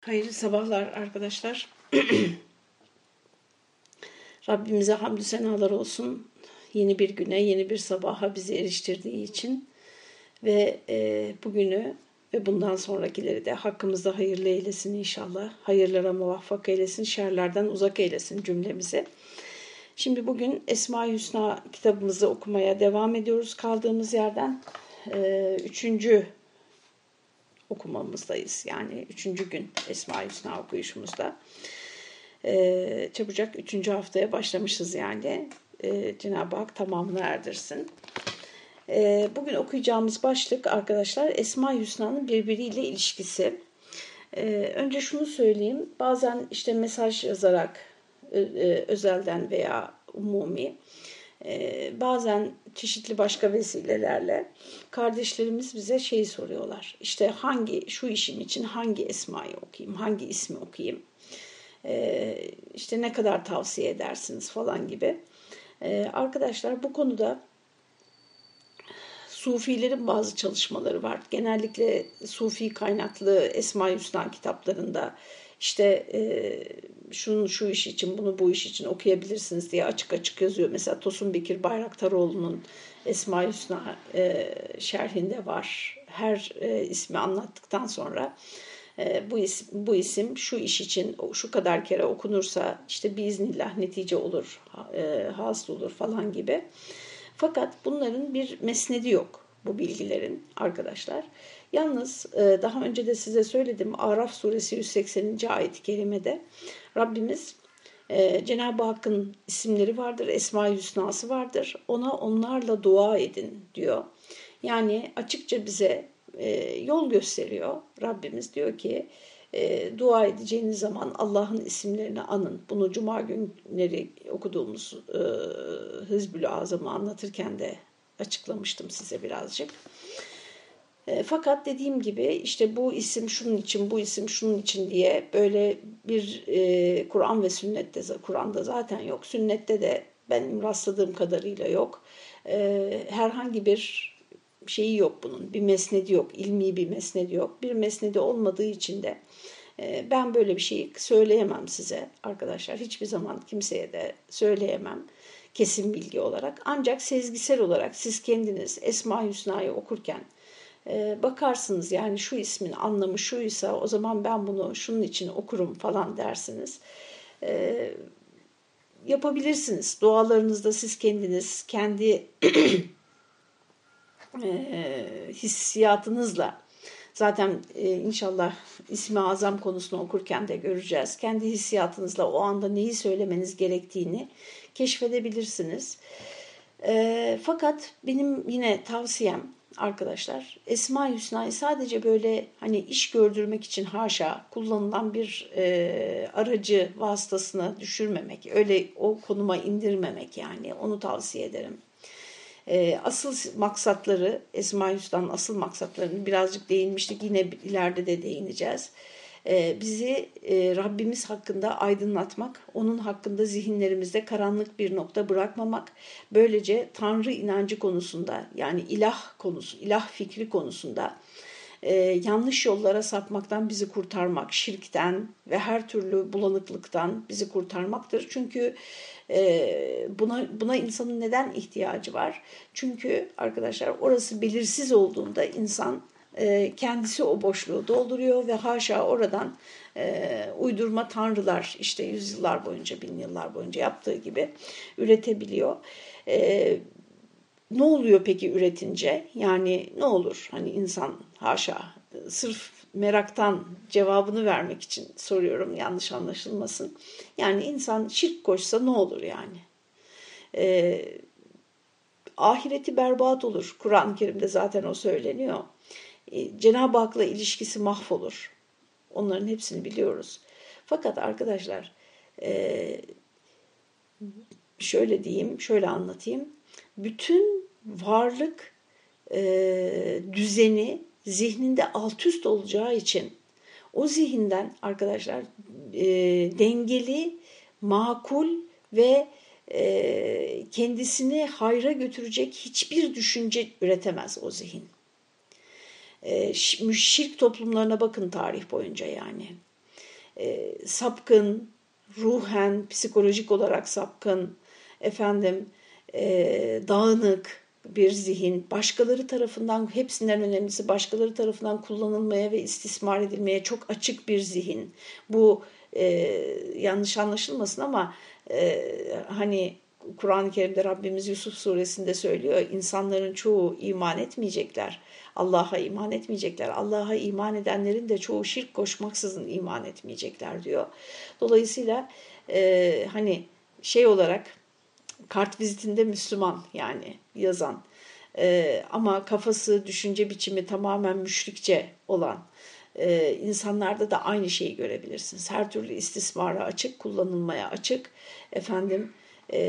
Hayırlı sabahlar arkadaşlar. Rabbimize hamdü senalar olsun. Yeni bir güne, yeni bir sabaha bizi eriştirdiği için ve e, bugünü ve bundan sonrakileri de hakkımızda hayırlı eylesin inşallah. Hayırlara muvaffak eylesin, şerlerden uzak eylesin cümlemize. Şimdi bugün Esma-i Hüsna kitabımızı okumaya devam ediyoruz kaldığımız yerden. E, üçüncü okumamızdayız. Yani üçüncü gün Esma-i Hüsna okuyuşumuzda. Ee, çabucak üçüncü haftaya başlamışız yani. Ee, Cenab-ı Hak tamamını erdirsin. Ee, bugün okuyacağımız başlık arkadaşlar Esma-i Hüsna'nın birbiriyle ilişkisi. Ee, önce şunu söyleyeyim. Bazen işte mesaj yazarak e, e, özelden veya umumi ee, bazen çeşitli başka vesilelerle kardeşlerimiz bize şey soruyorlar. İşte hangi şu işim için hangi esmayı okuyayım, hangi ismi okuyayım, ee, işte ne kadar tavsiye edersiniz falan gibi. Ee, arkadaşlar bu konuda Sufilerin bazı çalışmaları var. Genellikle Sufi kaynaklı Esma-i Hüsna kitaplarında işte e, şunun şu iş için bunu bu iş için okuyabilirsiniz diye açık açık yazıyor. Mesela Tosun Bekir Bayraktaroğlu'nun Esma-i Hüsna e, şerhinde var. Her e, ismi anlattıktan sonra e, bu isim, bu isim şu iş için şu kadar kere okunursa işte biiznillah netice olur, e, hasıl olur falan gibi. Fakat bunların bir mesnedi yok bu bilgilerin arkadaşlar. Yalnız e, daha önce de size söyledim Araf suresi 180. ayet-i kerimede Rabbimiz e, Cenab-ı Hakk'ın isimleri vardır, Esma-i Hüsna'sı vardır. Ona onlarla dua edin diyor. Yani açıkça bize e, yol gösteriyor. Rabbimiz diyor ki dua edeceğiniz zaman Allah'ın isimlerini anın. Bunu cuma günleri okuduğumuz e, Hızbül Azam'ı anlatırken de açıklamıştım size birazcık. E, fakat dediğim gibi işte bu isim şunun için, bu isim şunun için diye böyle bir e, Kur'an ve sünnette, Kur'an'da zaten yok. Sünnette de benim rastladığım kadarıyla yok. E, herhangi bir şeyi yok bunun. Bir mesnedi yok, ilmi bir mesnedi yok. Bir mesnedi olmadığı için de e, ben böyle bir şeyi söyleyemem size arkadaşlar. Hiçbir zaman kimseye de söyleyemem kesin bilgi olarak. Ancak sezgisel olarak siz kendiniz Esma Hüsna'yı okurken e, bakarsınız yani şu ismin anlamı şuysa o zaman ben bunu şunun için okurum falan dersiniz. E, yapabilirsiniz. Dualarınızda siz kendiniz kendi e, hissiyatınızla zaten inşallah ismi azam konusunu okurken de göreceğiz. Kendi hissiyatınızla o anda neyi söylemeniz gerektiğini keşfedebilirsiniz. E, fakat benim yine tavsiyem arkadaşlar Esma-i Hüsna'yı sadece böyle hani iş gördürmek için haşa kullanılan bir e, aracı vasıtasına düşürmemek, öyle o konuma indirmemek yani onu tavsiye ederim. E, asıl maksatları Esma-i Hüsna'nın asıl maksatlarını birazcık değinmiştik yine ileride de değineceğiz. Ee, bizi e, Rabbimiz hakkında aydınlatmak, onun hakkında zihinlerimizde karanlık bir nokta bırakmamak, böylece Tanrı inancı konusunda yani ilah konusu, ilah fikri konusunda e, yanlış yollara sapmaktan bizi kurtarmak, şirkten ve her türlü bulanıklıktan bizi kurtarmaktır. Çünkü e, buna buna insanın neden ihtiyacı var? Çünkü arkadaşlar orası belirsiz olduğunda insan e, kendisi o boşluğu dolduruyor ve haşa oradan e, uydurma tanrılar işte yüzyıllar boyunca, bin yıllar boyunca yaptığı gibi üretebiliyor. E, ne oluyor peki üretince? Yani ne olur? Hani insan haşa sırf meraktan cevabını vermek için soruyorum yanlış anlaşılmasın. Yani insan şirk koşsa ne olur yani? Ee, ahireti berbat olur. Kur'an-ı Kerim'de zaten o söyleniyor. E, Cenab-ı Hak'la ilişkisi mahvolur. Onların hepsini biliyoruz. Fakat arkadaşlar e, şöyle diyeyim, şöyle anlatayım. Bütün varlık e, düzeni zihninde alt üst olacağı için o zihinden arkadaşlar dengeli, makul ve kendisini hayra götürecek hiçbir düşünce üretemez o zihin e, şirk toplumlarına bakın tarih boyunca yani. sapkın, ruhen, psikolojik olarak sapkın, efendim e, dağınık bir zihin, başkaları tarafından, hepsinden önemlisi başkaları tarafından kullanılmaya ve istismar edilmeye çok açık bir zihin. Bu e, yanlış anlaşılmasın ama e, hani Kur'an-ı Kerim'de Rabbimiz Yusuf suresinde söylüyor. insanların çoğu iman etmeyecekler. Allah'a iman etmeyecekler. Allah'a iman edenlerin de çoğu şirk koşmaksızın iman etmeyecekler diyor. Dolayısıyla e, hani şey olarak kart vizitinde Müslüman yani yazan e, ama kafası, düşünce biçimi tamamen müşrikçe olan e, insanlarda da aynı şeyi görebilirsiniz. Her türlü istismara açık, kullanılmaya açık, efendim e,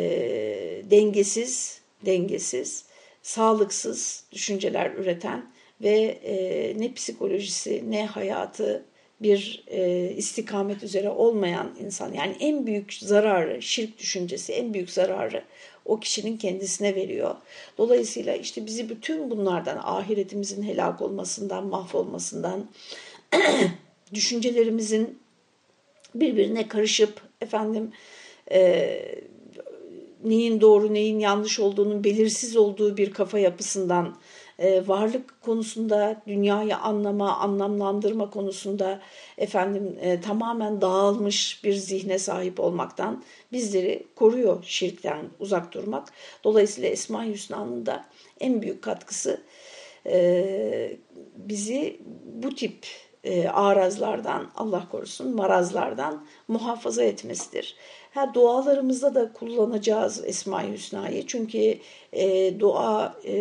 dengesiz, dengesiz, sağlıksız düşünceler üreten ve e, ne psikolojisi ne hayatı bir e, istikamet üzere olmayan insan yani en büyük zararı şirk düşüncesi en büyük zararı o kişinin kendisine veriyor. Dolayısıyla işte bizi bütün bunlardan ahiretimizin helak olmasından mahvolmasından düşüncelerimizin birbirine karışıp efendim e, neyin doğru neyin yanlış olduğunun belirsiz olduğu bir kafa yapısından e, varlık konusunda dünyayı anlama, anlamlandırma konusunda efendim e, tamamen dağılmış bir zihne sahip olmaktan bizleri koruyor şirkten uzak durmak. Dolayısıyla Esma-i Hüsna'nın da en büyük katkısı e, bizi bu tip e, arazlardan Allah korusun marazlardan muhafaza etmesidir. Ha, dualarımızda da kullanacağız Esma-i Hüsna'yı. Çünkü e, dua e,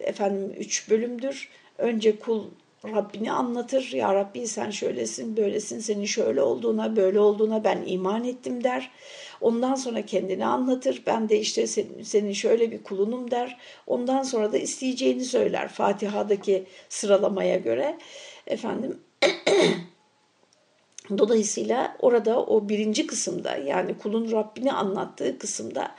efendim üç bölümdür. Önce kul Rabbini anlatır. Ya Rabbi sen şöylesin, böylesin, senin şöyle olduğuna, böyle olduğuna ben iman ettim der. Ondan sonra kendini anlatır. Ben de işte senin, senin şöyle bir kulunum der. Ondan sonra da isteyeceğini söyler Fatiha'daki sıralamaya göre. Efendim Dolayısıyla orada o birinci kısımda yani kulun Rabbini anlattığı kısımda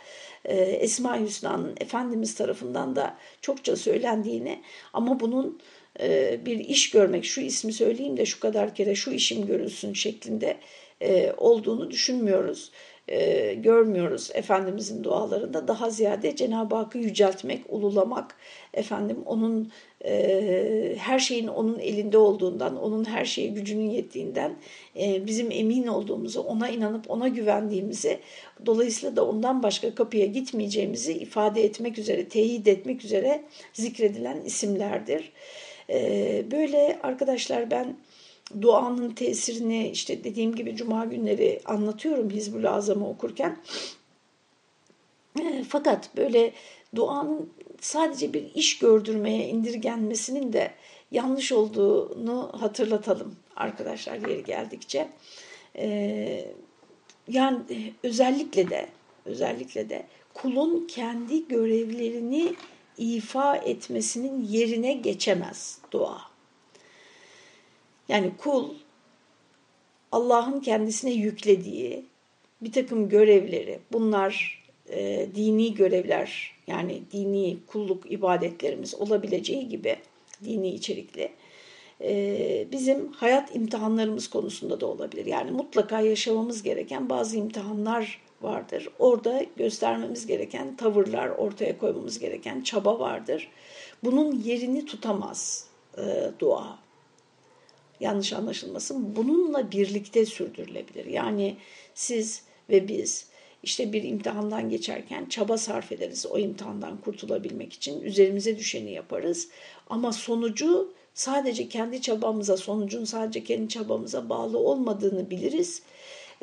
e, Esma-i Hüsna'nın Efendimiz tarafından da çokça söylendiğini ama bunun e, bir iş görmek, şu ismi söyleyeyim de şu kadar kere şu işim görülsün şeklinde e, olduğunu düşünmüyoruz e, görmüyoruz Efendimizin dualarında. Daha ziyade Cenab-ı Hakk'ı yüceltmek, ululamak, efendim onun e, her şeyin onun elinde olduğundan, onun her şeye gücünün yettiğinden e, bizim emin olduğumuzu, ona inanıp ona güvendiğimizi, dolayısıyla da ondan başka kapıya gitmeyeceğimizi ifade etmek üzere, teyit etmek üzere zikredilen isimlerdir. E, böyle arkadaşlar ben duanın tesirini işte dediğim gibi cuma günleri anlatıyorum Hizbul Azam'ı okurken. Fakat böyle duanın sadece bir iş gördürmeye indirgenmesinin de yanlış olduğunu hatırlatalım arkadaşlar yeri geldikçe. Yani özellikle de özellikle de kulun kendi görevlerini ifa etmesinin yerine geçemez dua. Yani kul Allah'ın kendisine yüklediği bir takım görevleri, bunlar e, dini görevler yani dini kulluk ibadetlerimiz olabileceği gibi dini içerikli e, bizim hayat imtihanlarımız konusunda da olabilir. Yani mutlaka yaşamamız gereken bazı imtihanlar vardır. Orada göstermemiz gereken tavırlar, ortaya koymamız gereken çaba vardır. Bunun yerini tutamaz e, dua yanlış anlaşılmasın bununla birlikte sürdürülebilir. Yani siz ve biz işte bir imtihandan geçerken çaba sarf ederiz o imtihandan kurtulabilmek için. Üzerimize düşeni yaparız ama sonucu sadece kendi çabamıza, sonucun sadece kendi çabamıza bağlı olmadığını biliriz.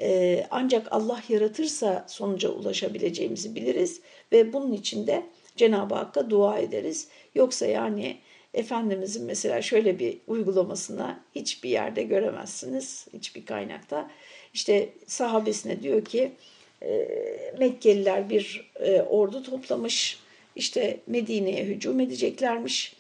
Ee, ancak Allah yaratırsa sonuca ulaşabileceğimizi biliriz ve bunun için de Cenab-ı Hakk'a dua ederiz. Yoksa yani Efendimizin mesela şöyle bir uygulamasına hiçbir yerde göremezsiniz, hiçbir kaynakta. İşte sahabesine diyor ki Mekkeliler bir ordu toplamış, işte Medine'ye hücum edeceklermiş.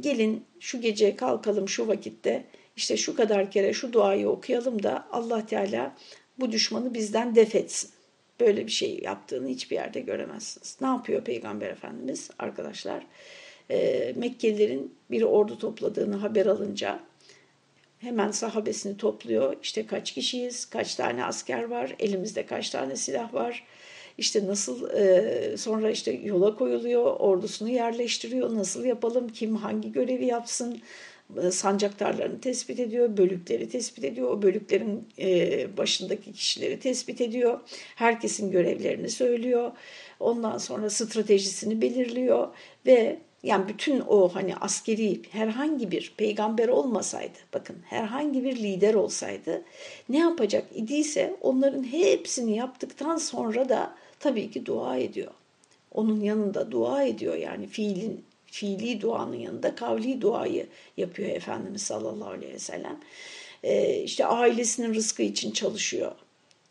Gelin şu gece kalkalım şu vakitte, işte şu kadar kere şu duayı okuyalım da Allah Teala bu düşmanı bizden def etsin. Böyle bir şey yaptığını hiçbir yerde göremezsiniz. Ne yapıyor Peygamber Efendimiz arkadaşlar? E, Mekkelilerin bir ordu topladığını haber alınca hemen sahabesini topluyor. İşte kaç kişiyiz, kaç tane asker var, elimizde kaç tane silah var. İşte nasıl e, sonra işte yola koyuluyor, ordusunu yerleştiriyor, nasıl yapalım, kim hangi görevi yapsın, e, sancaktarlarını tespit ediyor, bölükleri tespit ediyor, o bölüklerin e, başındaki kişileri tespit ediyor, herkesin görevlerini söylüyor, ondan sonra stratejisini belirliyor ve yani bütün o hani askeri herhangi bir peygamber olmasaydı, bakın herhangi bir lider olsaydı ne yapacak idiyse onların hepsini yaptıktan sonra da tabii ki dua ediyor. Onun yanında dua ediyor yani fiilin fiili duanın yanında kavli duayı yapıyor Efendimiz sallallahu aleyhi ve sellem. Ee, işte ailesinin rızkı için çalışıyor.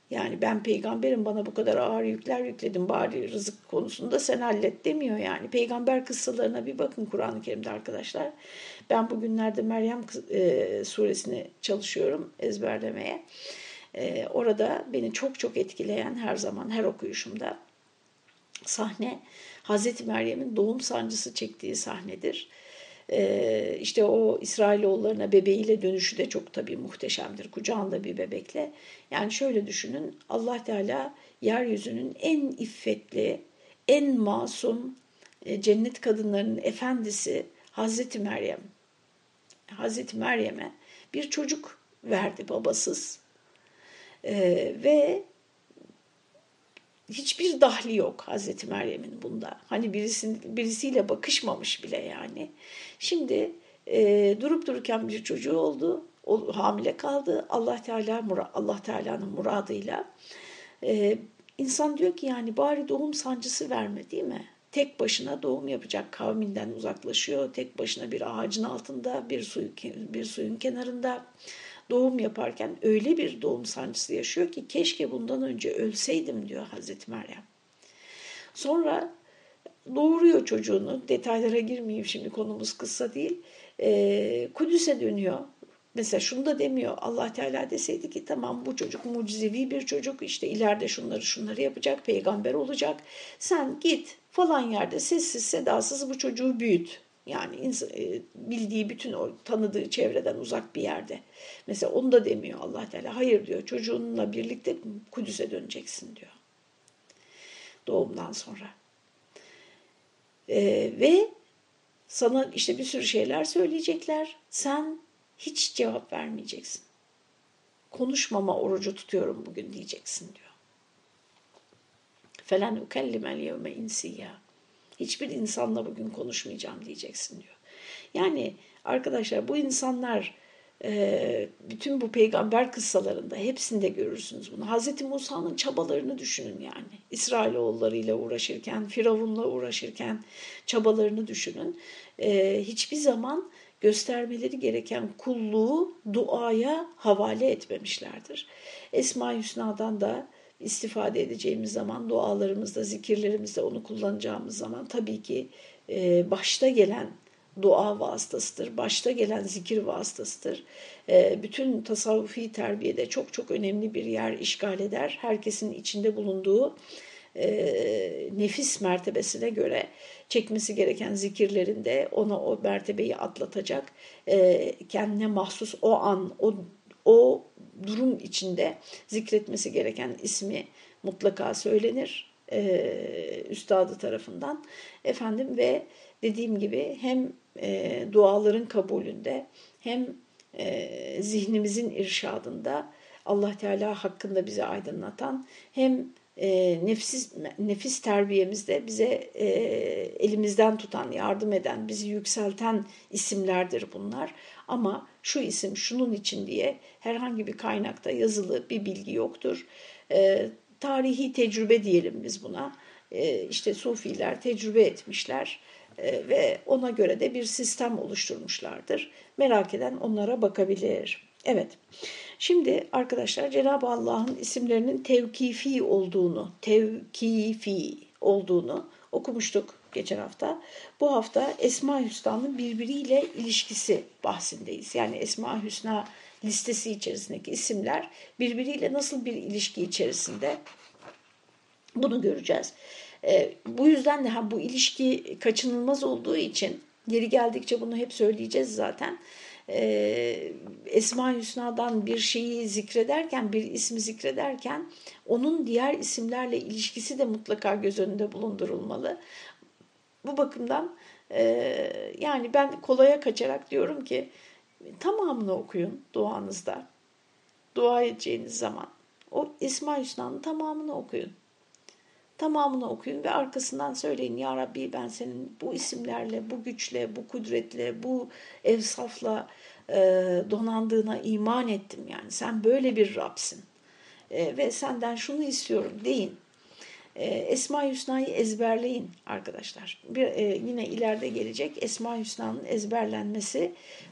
Yani ben peygamberim bana bu kadar ağır yükler yükledim bari rızık konusunda sen hallet demiyor yani. Peygamber kıssalarına bir bakın Kur'an-ı Kerim'de arkadaşlar. Ben bugünlerde Meryem e, suresini çalışıyorum ezberlemeye. E, orada beni çok çok etkileyen her zaman her okuyuşumda sahne Hazreti Meryem'in doğum sancısı çektiği sahnedir. Ee, işte o İsrailoğullarına bebeğiyle dönüşü de çok tabii muhteşemdir. Kucağında bir bebekle. Yani şöyle düşünün Allah Teala yeryüzünün en iffetli, en masum e, cennet kadınlarının efendisi Hazreti Meryem. Hazreti Meryem'e bir çocuk verdi babasız. Ee, ve hiçbir dahli yok Hazreti Meryem'in bunda. Hani birisi, birisiyle bakışmamış bile yani. Şimdi e, durup dururken bir çocuğu oldu. O hamile kaldı. Allah Teala Allah Teala'nın muradıyla. E, insan diyor ki yani bari doğum sancısı verme değil mi? Tek başına doğum yapacak kavminden uzaklaşıyor. Tek başına bir ağacın altında, bir suyun bir suyun kenarında doğum yaparken öyle bir doğum sancısı yaşıyor ki keşke bundan önce ölseydim diyor Hazreti Meryem. Sonra doğuruyor çocuğunu. Detaylara girmeyeyim şimdi konumuz kısa değil. E, Kudüs'e dönüyor. Mesela şunu da demiyor. Allah Teala deseydi ki tamam bu çocuk mucizevi bir çocuk işte ileride şunları şunları yapacak, peygamber olacak. Sen git falan yerde sessiz sedasız bu çocuğu büyüt. Yani e, bildiği bütün o tanıdığı çevreden uzak bir yerde. Mesela onu da demiyor Allah Teala. Hayır diyor çocuğunla birlikte Kudüs'e döneceksin diyor. Doğumdan sonra. Ee, ve sana işte bir sürü şeyler söyleyecekler. Sen hiç cevap vermeyeceksin. Konuşmama orucu tutuyorum bugün diyeceksin diyor. Felen ukellimel yevme insiyya. Hiçbir insanla bugün konuşmayacağım diyeceksin diyor. Yani arkadaşlar bu insanlar e, bütün bu peygamber kıssalarında hepsinde görürsünüz bunu. Hazreti Musa'nın çabalarını düşünün yani. İsrailoğullarıyla uğraşırken, Firavun'la uğraşırken çabalarını düşünün. E, hiçbir zaman göstermeleri gereken kulluğu duaya havale etmemişlerdir. Esma Hüsna'dan da istifade edeceğimiz zaman dualarımızda, zikirlerimizde onu kullanacağımız zaman tabii ki e, başta gelen dua vasıtasıdır, başta gelen zikir vasıtasıdır. E, bütün tasavvufi terbiyede çok çok önemli bir yer işgal eder. Herkesin içinde bulunduğu e, nefis mertebesine göre çekmesi gereken zikirlerinde ona o mertebeyi atlatacak, e, kendine mahsus o an, o, o durum içinde zikretmesi gereken ismi mutlaka söylenir e, üstadı tarafından. Efendim ve dediğim gibi hem e, duaların kabulünde hem e, zihnimizin irşadında Allah Teala hakkında bizi aydınlatan hem e, nefis, nefis terbiyemizde bize e, elimizden tutan, yardım eden, bizi yükselten isimlerdir bunlar. Ama şu isim şunun için diye herhangi bir kaynakta yazılı bir bilgi yoktur. E, tarihi tecrübe diyelim biz buna. E, işte Sufiler tecrübe etmişler e, ve ona göre de bir sistem oluşturmuşlardır. Merak eden onlara bakabilir. Evet. Şimdi arkadaşlar Cenab-ı Allah'ın isimlerinin tevkifi olduğunu, tevkifi olduğunu okumuştuk geçen hafta. Bu hafta Esma Hüsna'nın birbiriyle ilişkisi bahsindeyiz. Yani Esma Hüsna listesi içerisindeki isimler birbiriyle nasıl bir ilişki içerisinde bunu göreceğiz. E, bu yüzden de ha, bu ilişki kaçınılmaz olduğu için geri geldikçe bunu hep söyleyeceğiz zaten. E, Esma-i Hüsna'dan bir şeyi zikrederken, bir ismi zikrederken onun diğer isimlerle ilişkisi de mutlaka göz önünde bulundurulmalı. Bu bakımdan e, yani ben kolaya kaçarak diyorum ki tamamını okuyun duanızda. Dua edeceğiniz zaman o Esma-i Hüsna'nın tamamını okuyun. Tamamını okuyun ve arkasından söyleyin Ya Rabbi ben senin bu isimlerle, bu güçle, bu kudretle, bu evsafla e, donandığına iman ettim yani. Sen böyle bir Rabsin e, ve senden şunu istiyorum deyin. E, Esma-i Hüsna'yı ezberleyin arkadaşlar. Bir, e, yine ileride gelecek Esma-i Hüsna'nın ezberlenmesi,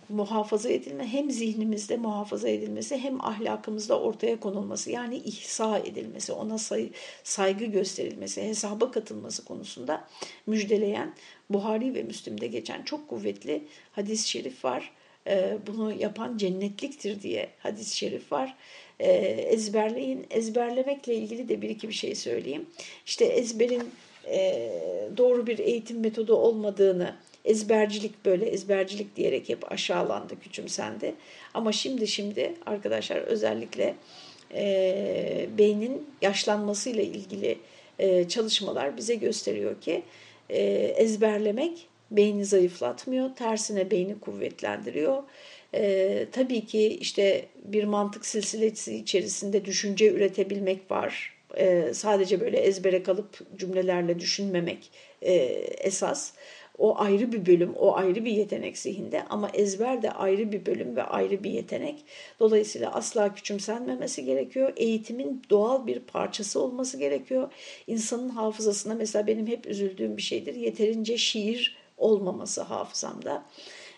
muhafaza edilme hem zihnimizde muhafaza edilmesi hem ahlakımızda ortaya konulması yani ihsa edilmesi, ona say, saygı gösterilmesi, hesaba katılması konusunda müjdeleyen Buhari ve Müslim'de geçen çok kuvvetli hadis-i şerif var. E, bunu yapan cennetliktir diye hadis-i şerif var e, ezberleyin. Ezberlemekle ilgili de bir iki bir şey söyleyeyim. İşte ezberin e, doğru bir eğitim metodu olmadığını, ezbercilik böyle ezbercilik diyerek hep aşağılandı, küçümsendi. Ama şimdi şimdi arkadaşlar özellikle e, beynin yaşlanmasıyla ilgili e, çalışmalar bize gösteriyor ki e, ezberlemek beyni zayıflatmıyor, tersine beyni kuvvetlendiriyor e, tabii ki işte bir mantık silsilesi içerisinde düşünce üretebilmek var. E, sadece böyle ezbere kalıp cümlelerle düşünmemek e, esas. O ayrı bir bölüm, o ayrı bir yetenek zihinde ama ezber de ayrı bir bölüm ve ayrı bir yetenek. Dolayısıyla asla küçümsenmemesi gerekiyor. Eğitimin doğal bir parçası olması gerekiyor. İnsanın hafızasında mesela benim hep üzüldüğüm bir şeydir. Yeterince şiir olmaması hafızamda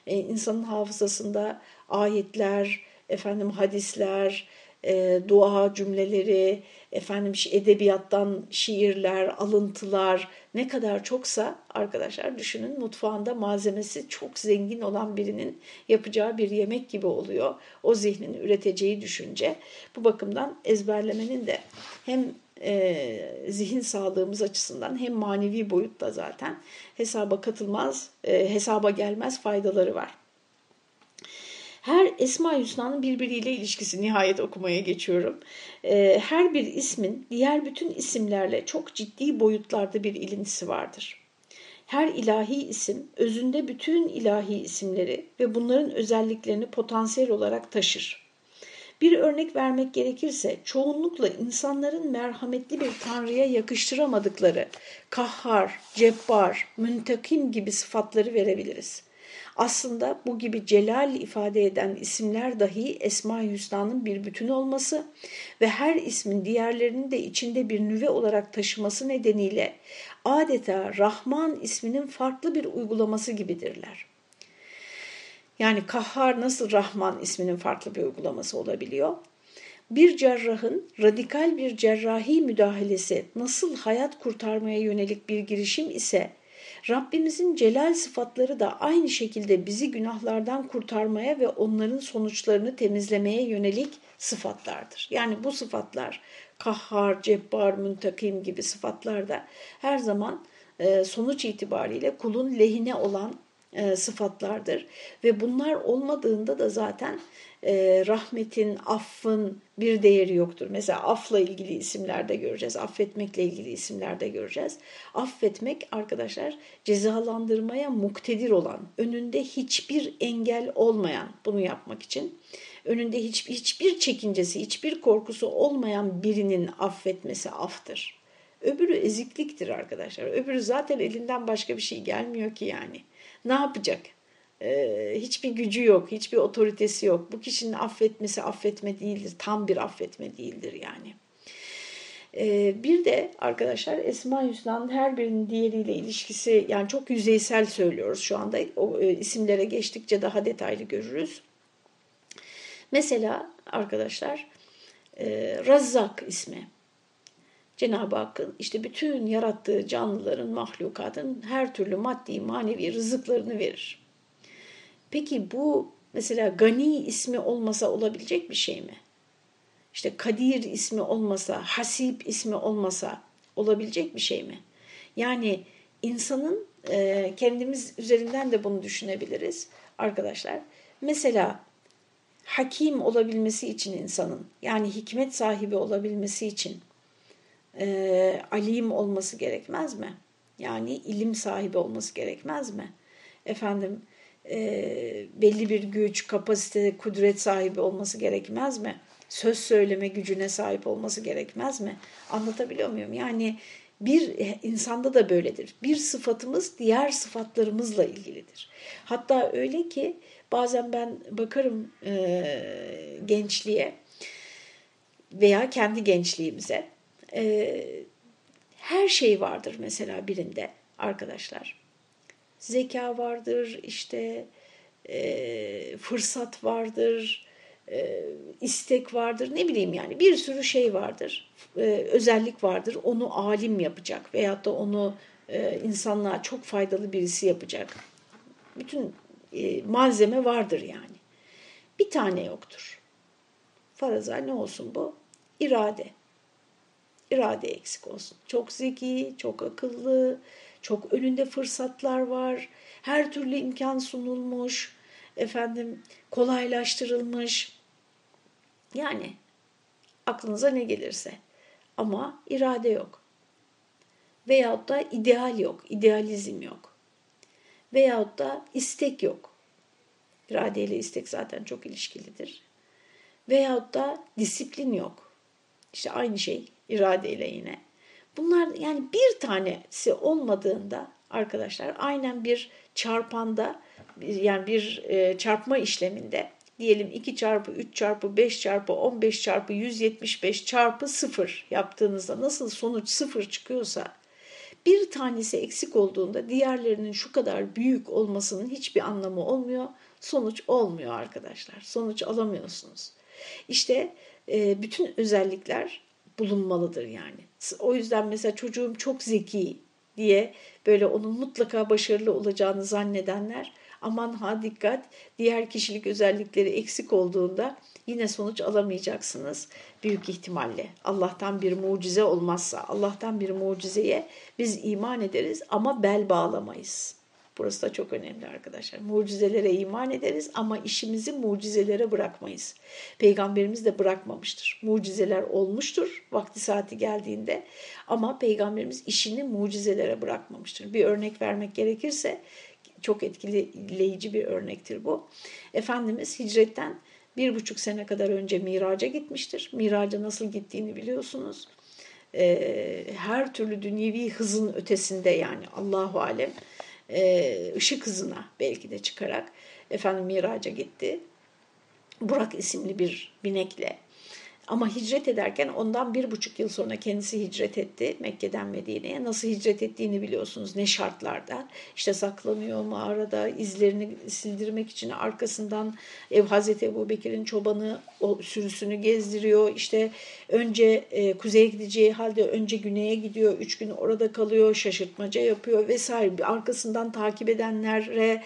e, insanın hafızasında ayetler, efendim hadisler, e, dua cümleleri, efendim edebiyattan şiirler, alıntılar ne kadar çoksa arkadaşlar düşünün mutfağında malzemesi çok zengin olan birinin yapacağı bir yemek gibi oluyor. O zihnin üreteceği düşünce. Bu bakımdan ezberlemenin de hem e, zihin sağlığımız açısından hem manevi boyutta zaten hesaba katılmaz, e, hesaba gelmez faydaları var. Her Esma-i Hüsna'nın birbiriyle ilişkisi nihayet okumaya geçiyorum. E, her bir ismin diğer bütün isimlerle çok ciddi boyutlarda bir ilintisi vardır. Her ilahi isim özünde bütün ilahi isimleri ve bunların özelliklerini potansiyel olarak taşır. Bir örnek vermek gerekirse çoğunlukla insanların merhametli bir tanrıya yakıştıramadıkları kahhar, cebbar, müntakim gibi sıfatları verebiliriz. Aslında bu gibi celal ifade eden isimler dahi Esma-i Hüsna'nın bir bütün olması ve her ismin diğerlerini de içinde bir nüve olarak taşıması nedeniyle adeta Rahman isminin farklı bir uygulaması gibidirler. Yani kahhar nasıl Rahman isminin farklı bir uygulaması olabiliyor? Bir cerrahın radikal bir cerrahi müdahalesi nasıl hayat kurtarmaya yönelik bir girişim ise Rabbimizin celal sıfatları da aynı şekilde bizi günahlardan kurtarmaya ve onların sonuçlarını temizlemeye yönelik sıfatlardır. Yani bu sıfatlar kahhar, cebbar, müntakim gibi sıfatlar da her zaman e, sonuç itibariyle kulun lehine olan e, sıfatlardır. Ve bunlar olmadığında da zaten e, rahmetin, affın bir değeri yoktur. Mesela afla ilgili isimlerde göreceğiz, affetmekle ilgili isimlerde göreceğiz. Affetmek arkadaşlar cezalandırmaya muktedir olan, önünde hiçbir engel olmayan bunu yapmak için önünde hiç, hiçbir çekincesi, hiçbir korkusu olmayan birinin affetmesi aftır. Öbürü ezikliktir arkadaşlar. Öbürü zaten elinden başka bir şey gelmiyor ki yani ne yapacak? Ee, hiçbir gücü yok, hiçbir otoritesi yok. Bu kişinin affetmesi affetme değildir, tam bir affetme değildir yani. Ee, bir de arkadaşlar Esma Hüsna'nın her birinin diğeriyle ilişkisi yani çok yüzeysel söylüyoruz şu anda. O e, isimlere geçtikçe daha detaylı görürüz. Mesela arkadaşlar e, Razzak ismi. Cenab-ı Hakk'ın işte bütün yarattığı canlıların, mahlukatın her türlü maddi, manevi rızıklarını verir. Peki bu mesela Gani ismi olmasa olabilecek bir şey mi? İşte Kadir ismi olmasa, Hasip ismi olmasa olabilecek bir şey mi? Yani insanın e, kendimiz üzerinden de bunu düşünebiliriz arkadaşlar. Mesela hakim olabilmesi için insanın yani hikmet sahibi olabilmesi için e, alim olması gerekmez mi? Yani ilim sahibi olması gerekmez mi? Efendim e, belli bir güç, kapasite, kudret sahibi olması gerekmez mi? Söz söyleme gücüne sahip olması gerekmez mi? Anlatabiliyor muyum? Yani bir insanda da böyledir. Bir sıfatımız diğer sıfatlarımızla ilgilidir. Hatta öyle ki bazen ben bakarım e, gençliğe veya kendi gençliğimize. E, her şey vardır mesela birinde arkadaşlar. Zeka vardır, işte e, fırsat vardır, e, istek vardır, ne bileyim yani bir sürü şey vardır, e, özellik vardır. Onu alim yapacak veyahut da onu e, insanlığa çok faydalı birisi yapacak. Bütün e, malzeme vardır yani. Bir tane yoktur. Faraza ne olsun bu? İrade. İrade eksik olsun. Çok zeki, çok akıllı, çok önünde fırsatlar var. Her türlü imkan sunulmuş, efendim kolaylaştırılmış. Yani aklınıza ne gelirse. Ama irade yok. Veyahut da ideal yok, idealizm yok. Veyahut da istek yok. İrade ile istek zaten çok ilişkilidir. Veyahut da disiplin yok. İşte aynı şey irade ile yine. Bunlar yani bir tanesi olmadığında arkadaşlar aynen bir çarpanda yani bir e, çarpma işleminde diyelim 2 çarpı 3 çarpı 5 çarpı 15 çarpı 175 çarpı 0 yaptığınızda nasıl sonuç 0 çıkıyorsa bir tanesi eksik olduğunda diğerlerinin şu kadar büyük olmasının hiçbir anlamı olmuyor. Sonuç olmuyor arkadaşlar. Sonuç alamıyorsunuz. İşte e, bütün özellikler bulunmalıdır yani. O yüzden mesela çocuğum çok zeki diye böyle onun mutlaka başarılı olacağını zannedenler aman ha dikkat diğer kişilik özellikleri eksik olduğunda yine sonuç alamayacaksınız büyük ihtimalle. Allah'tan bir mucize olmazsa Allah'tan bir mucizeye biz iman ederiz ama bel bağlamayız. Burası da çok önemli arkadaşlar. Mucizelere iman ederiz ama işimizi mucizelere bırakmayız. Peygamberimiz de bırakmamıştır. Mucizeler olmuştur vakti saati geldiğinde ama peygamberimiz işini mucizelere bırakmamıştır. Bir örnek vermek gerekirse çok etkileyici bir örnektir bu. Efendimiz hicretten bir buçuk sene kadar önce miraca gitmiştir. Miraca nasıl gittiğini biliyorsunuz. Ee, her türlü dünyevi hızın ötesinde yani Allahu Alem e, ışık hızına belki de çıkarak efendim miraca gitti. Burak isimli bir binekle ama hicret ederken ondan bir buçuk yıl sonra kendisi hicret etti Mekke'den Medine'ye. Nasıl hicret ettiğini biliyorsunuz ne şartlarda. İşte saklanıyor mağarada izlerini sildirmek için arkasından ev Hazreti Ebu Bekir'in çobanı o sürüsünü gezdiriyor. İşte önce e, kuzeye gideceği halde önce güneye gidiyor. Üç gün orada kalıyor şaşırtmaca yapıyor vesaire. Arkasından takip edenlere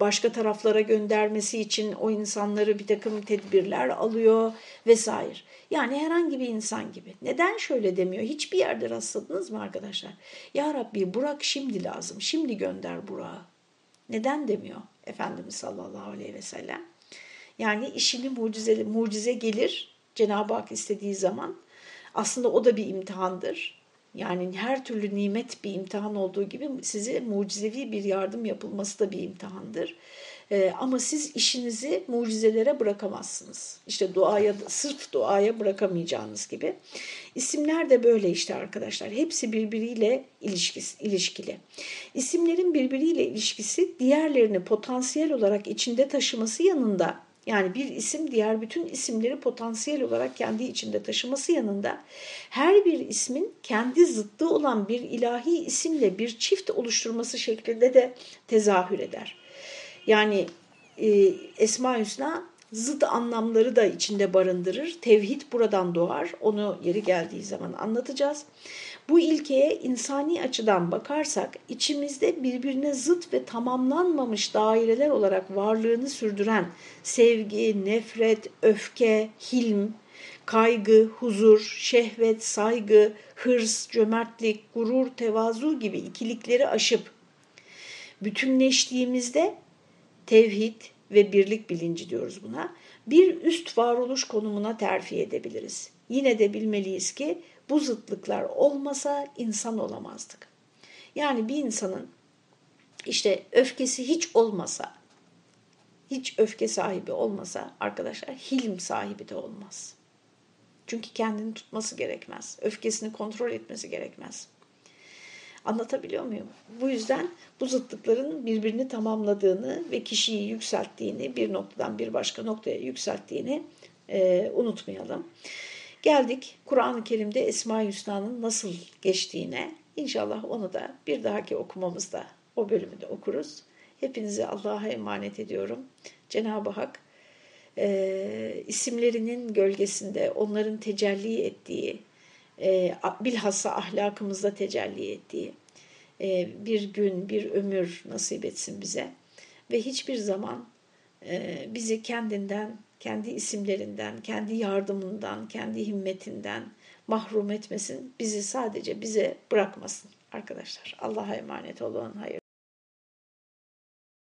başka taraflara göndermesi için o insanları bir takım tedbirler alıyor vesaire. Yani herhangi bir insan gibi. Neden şöyle demiyor? Hiçbir yerde rastladınız mı arkadaşlar? Ya Rabbi Burak şimdi lazım. Şimdi gönder Burak'ı. Neden demiyor Efendimiz sallallahu aleyhi ve sellem? Yani işini mucizeli, mucize gelir Cenab-ı Hak istediği zaman. Aslında o da bir imtihandır. Yani her türlü nimet bir imtihan olduğu gibi size mucizevi bir yardım yapılması da bir imtihandır. Ee, ama siz işinizi mucizelere bırakamazsınız. İşte duaya, sırf duaya bırakamayacağınız gibi. İsimler de böyle işte arkadaşlar. Hepsi birbiriyle ilişkisi, ilişkili. İsimlerin birbiriyle ilişkisi diğerlerini potansiyel olarak içinde taşıması yanında yani bir isim diğer bütün isimleri potansiyel olarak kendi içinde taşıması yanında her bir ismin kendi zıttı olan bir ilahi isimle bir çift oluşturması şeklinde de tezahür eder. Yani e, Esma Hüsna zıt anlamları da içinde barındırır. Tevhid buradan doğar. Onu yeri geldiği zaman anlatacağız. Bu ilkeye insani açıdan bakarsak içimizde birbirine zıt ve tamamlanmamış daireler olarak varlığını sürdüren sevgi, nefret, öfke, hilm, kaygı, huzur, şehvet, saygı, hırs, cömertlik, gurur, tevazu gibi ikilikleri aşıp bütünleştiğimizde tevhid ve birlik bilinci diyoruz buna. Bir üst varoluş konumuna terfi edebiliriz. Yine de bilmeliyiz ki bu zıtlıklar olmasa insan olamazdık. Yani bir insanın işte öfkesi hiç olmasa, hiç öfke sahibi olmasa arkadaşlar hilm sahibi de olmaz. Çünkü kendini tutması gerekmez. Öfkesini kontrol etmesi gerekmez. Anlatabiliyor muyum? Bu yüzden bu zıtlıkların birbirini tamamladığını ve kişiyi yükselttiğini, bir noktadan bir başka noktaya yükselttiğini e, unutmayalım. Geldik Kur'an-ı Kerim'de Esma-i Hüsna'nın nasıl geçtiğine. İnşallah onu da bir dahaki okumamızda o bölümü de okuruz. Hepinizi Allah'a emanet ediyorum. Cenab-ı Hak e, isimlerinin gölgesinde onların tecelli ettiği, e, bilhassa ahlakımızda tecelli ettiği e, bir gün, bir ömür nasip etsin bize. Ve hiçbir zaman e, bizi kendinden, kendi isimlerinden, kendi yardımından, kendi himmetinden mahrum etmesin. Bizi sadece bize bırakmasın arkadaşlar. Allah'a emanet olun. Hayır.